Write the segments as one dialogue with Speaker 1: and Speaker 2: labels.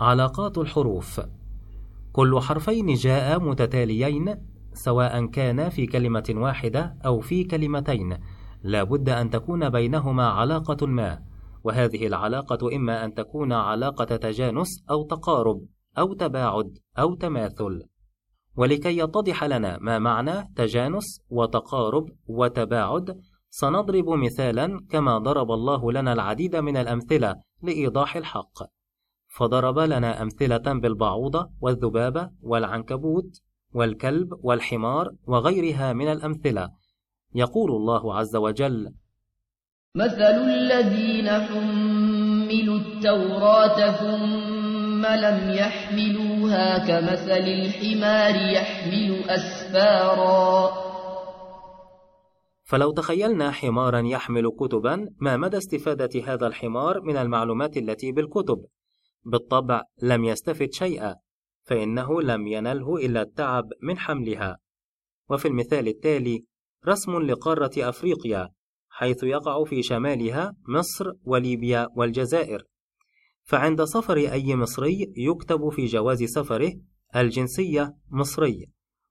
Speaker 1: علاقات الحروف. كل حرفين جاء متتاليين سواء كان في كلمة واحدة أو في كلمتين. لا بد أن تكون بينهما علاقة ما وهذه العلاقة إما أن تكون علاقة تجانس أو تقارب أو تباعد أو تماثل. ولكي يتضح لنا ما معنى تجانس وتقارب وتباعد سنضرب مثالا كما ضرب الله لنا العديد من الأمثلة لإيضاح الحق. فضرب لنا أمثلة بالبعوضة والذبابة والعنكبوت والكلب والحمار وغيرها من الأمثلة. يقول الله عز وجل
Speaker 2: مثل الذين حملوا التوراة ثم لم يحملوها كمثل الحمار يحمل أسفارا.
Speaker 1: فلو تخيلنا حمارا يحمل كتبا ما مدى استفادة هذا الحمار من المعلومات التي بالكتب؟ بالطبع لم يستفد شيئا فإنه لم ينله إلا التعب من حملها. وفي المثال التالي رسم لقارة أفريقيا حيث يقع في شمالها مصر وليبيا والجزائر. فعند سفر أي مصري يكتب في جواز سفره الجنسية مصري.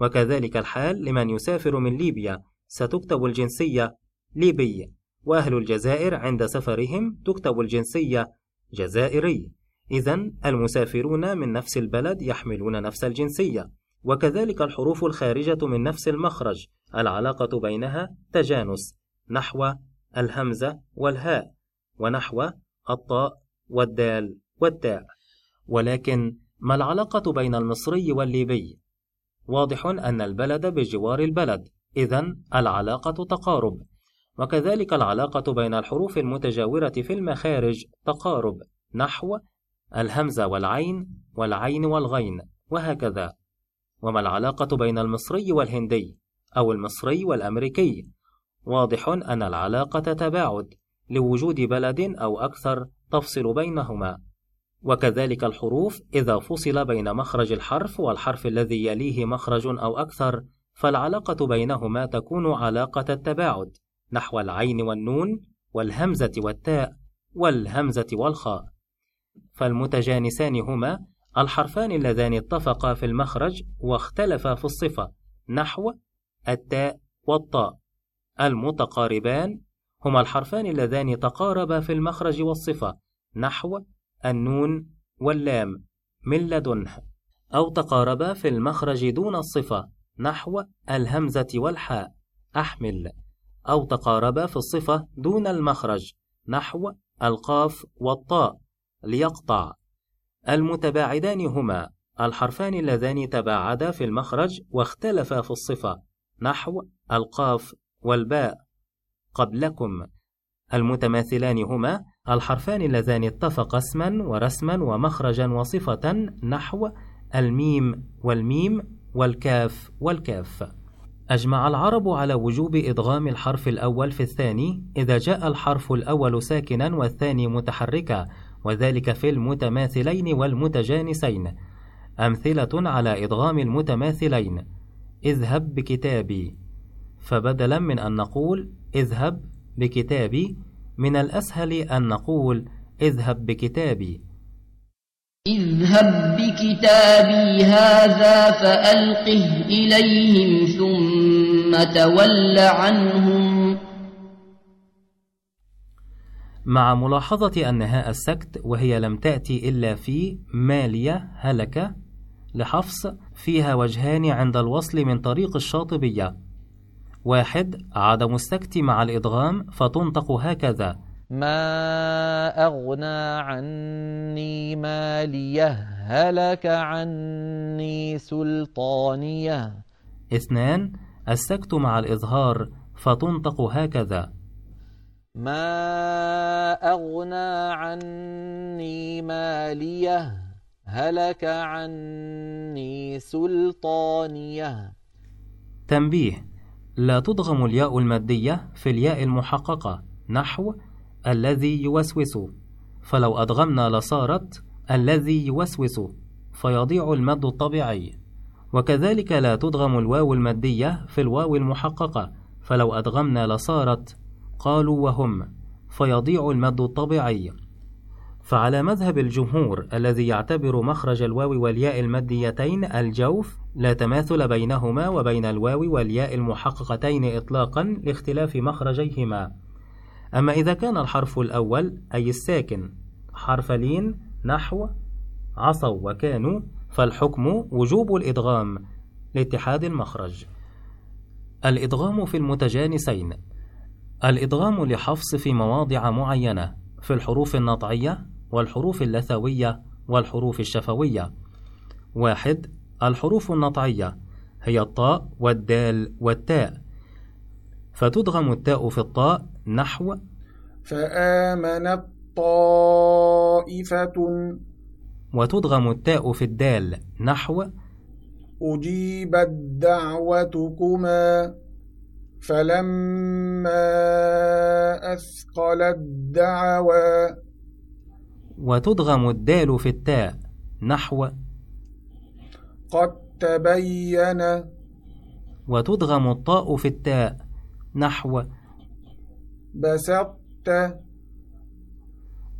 Speaker 1: وكذلك الحال لمن يسافر من ليبيا ستكتب الجنسية ليبي. وأهل الجزائر عند سفرهم تكتب الجنسية جزائري. إذا المسافرون من نفس البلد يحملون نفس الجنسية وكذلك الحروف الخارجة من نفس المخرج العلاقة بينها تجانس نحو الهمزة والهاء ونحو الطاء والدال والتاء ولكن ما العلاقة بين المصري والليبي؟ واضح أن البلد بجوار البلد إذا العلاقة تقارب وكذلك العلاقة بين الحروف المتجاورة في المخارج تقارب نحو الهمزة والعين والعين والغين وهكذا. وما العلاقة بين المصري والهندي أو المصري والأمريكي؟ واضح أن العلاقة تباعد لوجود بلد أو أكثر تفصل بينهما. وكذلك الحروف إذا فصل بين مخرج الحرف والحرف الذي يليه مخرج أو أكثر فالعلاقة بينهما تكون علاقة التباعد نحو العين والنون والهمزة والتاء والهمزة والخاء. فالمتجانسان هما الحرفان اللذان اتفقا في المخرج واختلفا في الصفة نحو التاء والطاء. المتقاربان هما الحرفان اللذان تقاربا في المخرج والصفة نحو النون واللام من لدنه. أو تقاربا في المخرج دون الصفة نحو الهمزة والحاء أحمل. أو تقاربا في الصفة دون المخرج نحو القاف والطاء. ليقطع. المتباعدان هما الحرفان اللذان تباعدا في المخرج واختلفا في الصفة. نحو القاف والباء. قبلكم. المتماثلان هما الحرفان اللذان اتفقا اسما ورسما ومخرجا وصفة. نحو الميم والميم والكاف والكاف. أجمع العرب على وجوب إدغام الحرف الأول في الثاني إذا جاء الحرف الأول ساكنا والثاني متحركا. وذلك في المتماثلين والمتجانسين. أمثلة على إدغام المتماثلين. اذهب بكتابي. فبدلا من أن نقول اذهب بكتابي من الأسهل أن نقول اذهب بكتابي.
Speaker 2: اذهب بكتابي هذا فألقه إليهم ثم تول عنهم
Speaker 1: مع ملاحظة أن هاء السكت وهي لم تأتي إلا في مالية هلك لحفص فيها وجهان عند الوصل من طريق الشاطبية. واحد عدم السكت مع الإدغام فتنطق هكذا.
Speaker 3: ما أغنى عني مالية هلك عني سلطانية.
Speaker 1: اثنان السكت مع الإظهار فتنطق هكذا.
Speaker 3: ما أغنى عني ماليه هلك عني سلطانيه
Speaker 1: تنبيه لا تضغم الياء المادية في الياء المحققة نحو الذي يوسوس. فلو أدغمنا لصارت الذي يوسوس. فيضيع المد الطبيعي. وكذلك لا تدغم الواو المادية في الواو المحققة فلو أدغمنا لصارت قالوا وهم فيضيع المد الطبيعي. فعلى مذهب الجمهور الذي يعتبر مخرج الواو والياء الماديتين الجوف لا تماثل بينهما وبين الواو والياء المحققتين إطلاقا لاختلاف مخرجيهما. أما إذا كان الحرف الأول أي الساكن حرف لين نحو عصوا وكانوا فالحكم وجوب الإدغام لاتحاد المخرج. الإدغام في المتجانسين. الإدغام لحفص في مواضع معينة في الحروف النطعية والحروف اللثوية والحروف الشفوية. واحد الحروف النطعية هي الطاء والدال والتاء. فتدغم التاء في الطاء نحو
Speaker 4: فآمنت طائفة
Speaker 1: وتدغم التاء في الدال نحو
Speaker 4: أجيبت دعوتكما. فلما أثقلت دعوا
Speaker 1: وتدغم الدال في التاء نحو
Speaker 4: قد تبين
Speaker 1: وتدغم الطاء في التاء نحو
Speaker 4: بسطت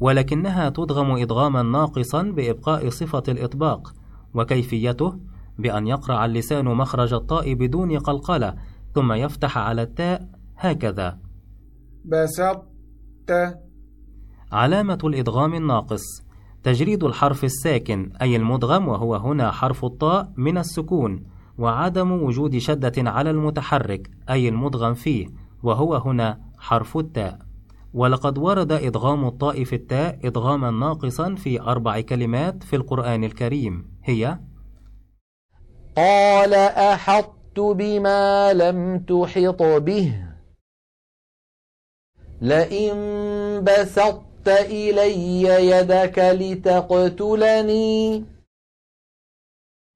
Speaker 1: ولكنها تدغم إدغاما ناقصا بإبقاء صفة الإطباق وكيفيته بأن يقرع اللسان مخرج الطاء بدون قلقلة ثم يفتح على التاء هكذا.
Speaker 4: بسطت.
Speaker 1: علامة الإدغام الناقص. تجريد الحرف الساكن أي المدغم وهو هنا حرف الطاء من السكون وعدم وجود شدة على المتحرك أي المدغم فيه وهو هنا حرف التاء. ولقد ورد إدغام الطاء في التاء إدغاما ناقصا في أربع كلمات في القرآن الكريم. هي
Speaker 3: قال أحطت بما لم تحط به لئن بسطت إلي يدك لتقتلني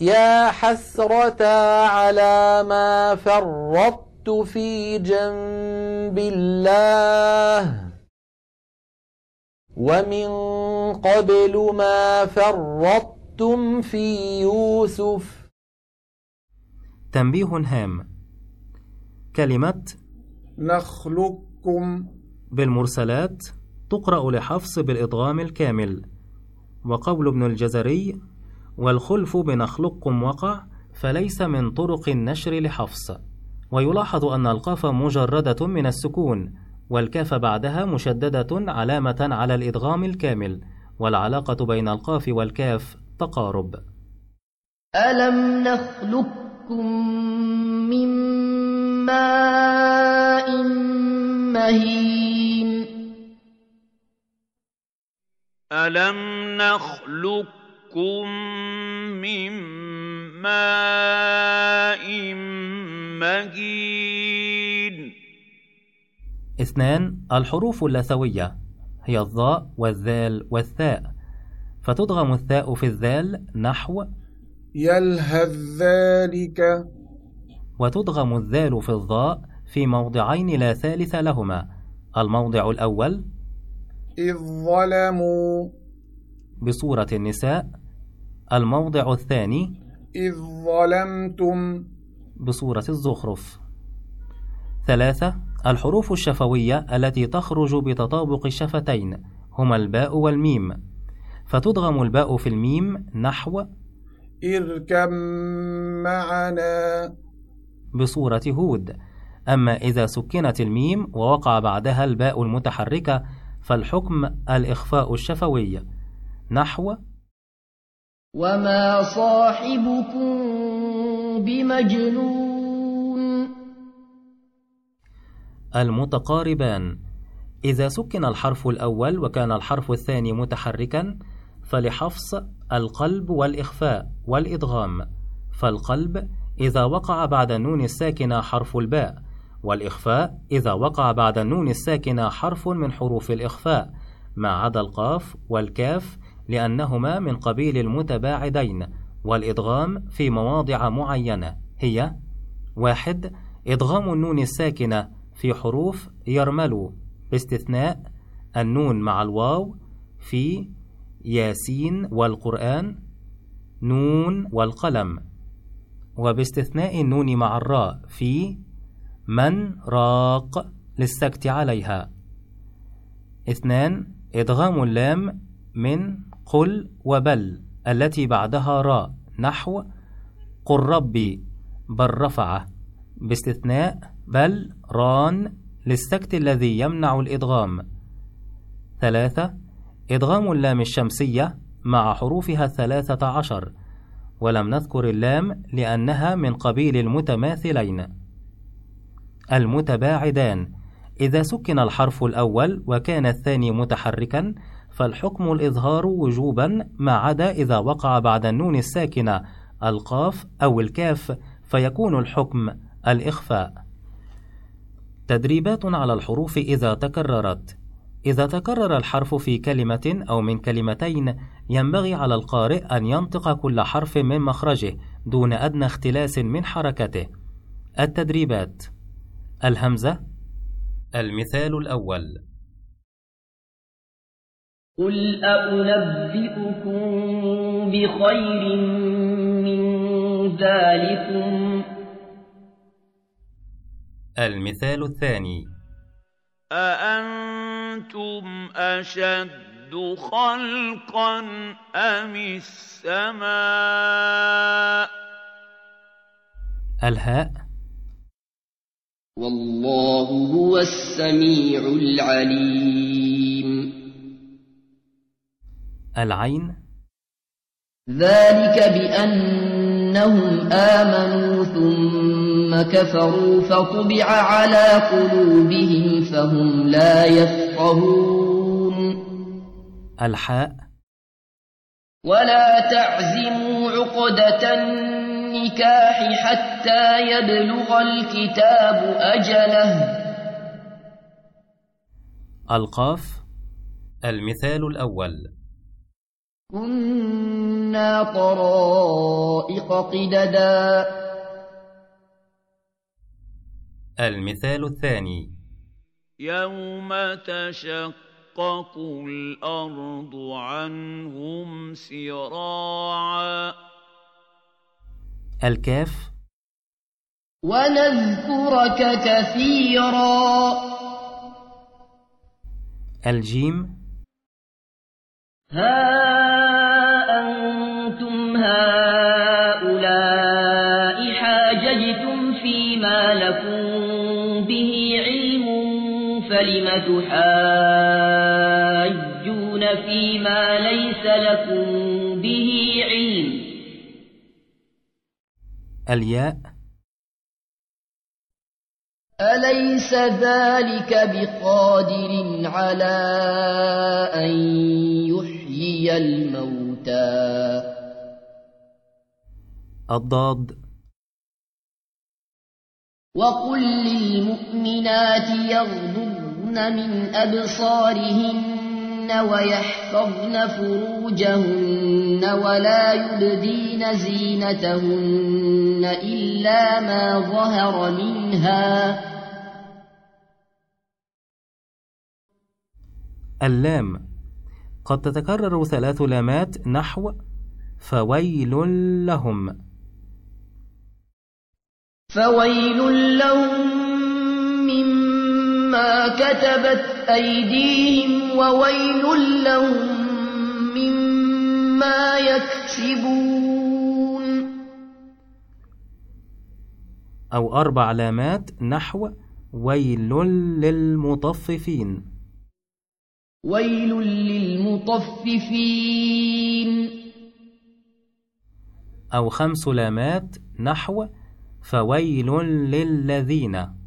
Speaker 3: يا حسرة على ما فرطت في جنب الله ومن قبل ما فرطتم في يوسف
Speaker 1: تنبيه هام. كلمة
Speaker 4: نخلقكم.
Speaker 1: بالمرسلات تقرأ لحفص بالإدغام الكامل. وقول ابن الجزري والخلف بنخلقكم وقع فليس من طرق النشر لحفص. ويلاحظ أن القاف مجردة من السكون والكاف بعدها مشددة علامة على الإدغام الكامل والعلاقة بين القاف والكاف تقارب.
Speaker 2: ألم نخلقكم من ماء مهين
Speaker 5: ألم نخلقكم من ماء مهين
Speaker 1: اثنان الحروف اللثوية هي الظاء والذال والثاء فتدغم الثاء في الذال نحو
Speaker 4: يلهث ذلك.
Speaker 1: وتدغم الذال في الظاء في موضعين لا ثالث لهما. الموضع الأول
Speaker 4: إذ ظلموا.
Speaker 1: بصورة النساء. الموضع الثاني
Speaker 4: إذ ظلمتم.
Speaker 1: بصورة الزخرف. ثلاثة الحروف الشفوية التي تخرج بتطابق الشفتين هما الباء والميم. فتدغم الباء في الميم نحو
Speaker 4: اركب معنا؟
Speaker 1: بصورة هود. أما إذا سكنت الميم ووقع بعدها الباء المتحركة فالحكم الإخفاء الشفوي. نحو
Speaker 2: وما صاحبكم بمجنون.
Speaker 1: المتقاربان إذا سكن الحرف الأول وكان الحرف الثاني متحركا فلحفص القلب والإخفاء والإدغام فالقلب إذا وقع بعد النون الساكنة حرف الباء والإخفاء إذا وقع بعد النون الساكنة حرف من حروف الإخفاء ما عدا القاف والكاف لأنهما من قبيل المتباعدين والإدغام في مواضع معينة هي واحد إدغام النون الساكنة في حروف يرملون باستثناء النون مع الواو في ياسين والقرآن نون والقلم. وباستثناء النون مع الراء في من راق للسكت عليها. اثنان إدغام اللام من قل وبل التي بعدها راء نحو قل ربي بل رفعه. باستثناء بل ران للسكت الذي يمنع الإدغام. ثلاثة إدغام اللام الشمسية مع حروفها الثلاثة عشر ولم نذكر اللام لأنها من قبيل المتماثلين. المتباعدان إذا سكن الحرف الأول وكان الثاني متحركا فالحكم الإظهار وجوبا ما عدا إذا وقع بعد النون الساكنة القاف أو الكاف فيكون الحكم الإخفاء. تدريبات على الحروف إذا تكررت. إذا تكرر الحرف في كلمة أو من كلمتين ينبغي على القارئ أن ينطق كل حرف من مخرجه دون أدنى اختلاس من حركته. التدريبات الهمزة المثال الأول.
Speaker 2: قل أنبئكم بخير من ذلكم؟
Speaker 1: المثال الثاني.
Speaker 5: أأنتم أشد خلقا أم السماء
Speaker 1: الهاء.
Speaker 2: والله هو السميع العليم
Speaker 1: العين.
Speaker 2: ذلك بأنهم آمنوا ثم كفروا فطبع على قلوبهم فهم لا يفقهون.
Speaker 1: الحاء.
Speaker 2: ولا تعزموا عقدة النكاح حتى يبلغ الكتاب أجله.
Speaker 1: القاف. المثال الأول.
Speaker 2: كنا طرائق قددا.
Speaker 1: المثال الثاني.
Speaker 5: يوم تشقق الأرض عنهم سراعا.
Speaker 1: الكاف.
Speaker 2: ونذكرك كثيرا.
Speaker 1: الجيم.
Speaker 2: ها أنتم هؤلاء فلم تحاجون فيما ليس لكم به علم؟
Speaker 1: الياء.
Speaker 2: أليس ذلك بقادر على أن يحيي الموتى؟
Speaker 1: الضاد.
Speaker 2: وقل للمؤمنات يغضضن من أبصارهن ويحفظن فروجهن ولا يبدين زينتهن إلا ما ظهر منها.
Speaker 1: اللام. قد تتكرر ثلاث لامات نحو فويل لهم.
Speaker 2: فويل لهم مما كتبت أيديهم وويل لهم مما يكسبون
Speaker 1: أو أربع لامات نحو ويل للمطففين.
Speaker 2: ويل للمطففين
Speaker 1: أو خمس لامات نحو فويل للذين.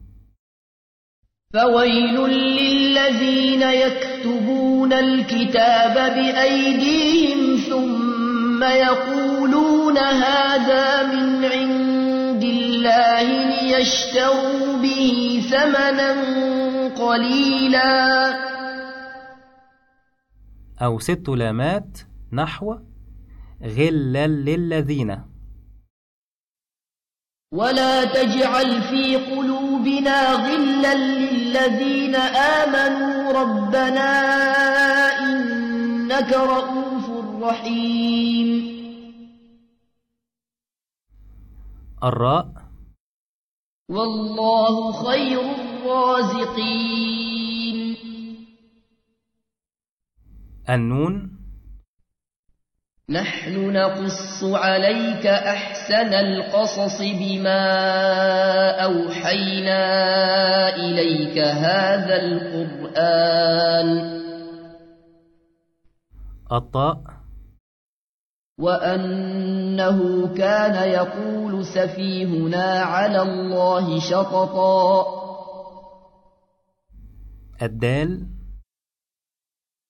Speaker 2: فويل للذين يكتبون الكتاب بأيديهم ثم يقولون هذا من عند الله ليشتروا به ثمنا قليلا.
Speaker 1: أو ست لامات نحو غلا للذين
Speaker 2: ولا تجعل في قلوبنا غلا للذين آمنوا ربنا إنك رؤوف رحيم.
Speaker 1: الراء.
Speaker 2: والله خير الرازقين.
Speaker 1: النون.
Speaker 2: نحن نقص عليك أحسن القصص بما أوحينا إليك هذا القرآن.
Speaker 1: الطاء.
Speaker 2: وأنه كان يقول سفيهنا على الله شططا.
Speaker 1: الدال.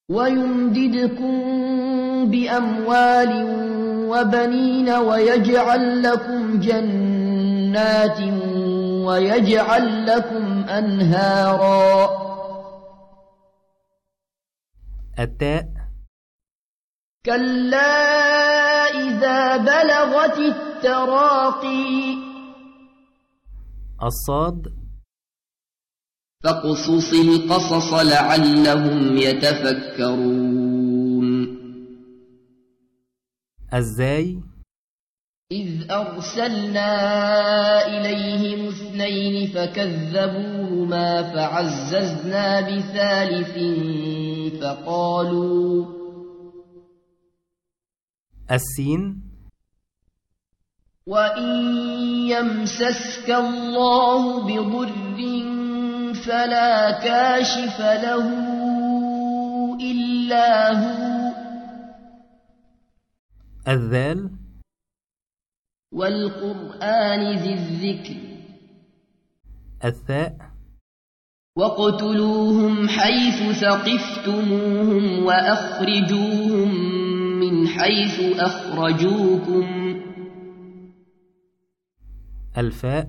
Speaker 2: ويمددكم بأموال وبنين ويجعل لكم جنات ويجعل لكم أنهارا.
Speaker 1: التاء
Speaker 2: كلا إذا بلغت التراقي.
Speaker 1: الصاد.
Speaker 2: فاقصص القصص لعلهم يتفكرون.
Speaker 1: الزاي
Speaker 2: إذ أرسلنا إليهم اثنين فكذبوهما فعززنا بثالث فقالوا
Speaker 1: السين؟
Speaker 2: وإن يمسسك الله بضر فلا كاشف له إلا هو.
Speaker 1: الذال
Speaker 2: والقرآن ذي الذكر.
Speaker 1: الثاء
Speaker 2: واقتلوهم حيث ثقفتموهم وأخرجوهم من حيث أخرجوكم.
Speaker 1: الفاء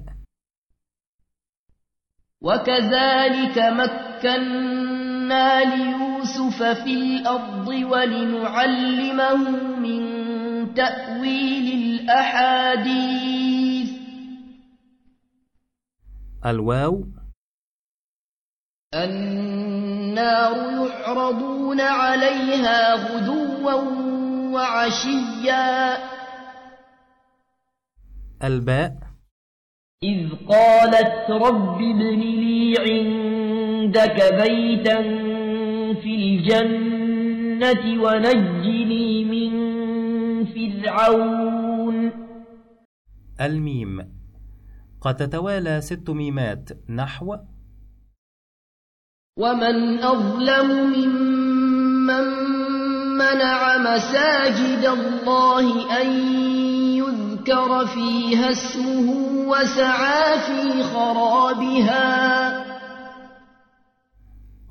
Speaker 2: وكذلك مكنا ليوسف في الأرض ولنعلمه من تأويل الأحاديث.
Speaker 1: الواو.
Speaker 2: النار يعرضون عليها غدوا وعشيا.
Speaker 1: الباء.
Speaker 2: إذ قالت رب ابن لي عندك بيتا في الجنة ونجني فرعون.
Speaker 1: الميم. قد تتوالى ست ميمات. نحو.
Speaker 2: ومن أظلم ممن منع مساجد الله أن يذكر فيها اسمه وسعى في خرابها.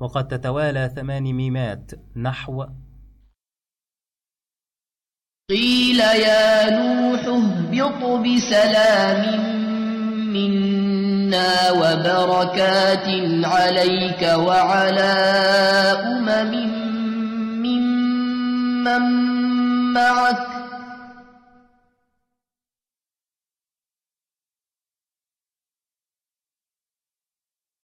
Speaker 1: وقد تتوالى ثمان ميمات. نحو.
Speaker 2: قيل يا نوح اهبط بسلام منا وبركات عليك وعلى أمم ممن معك.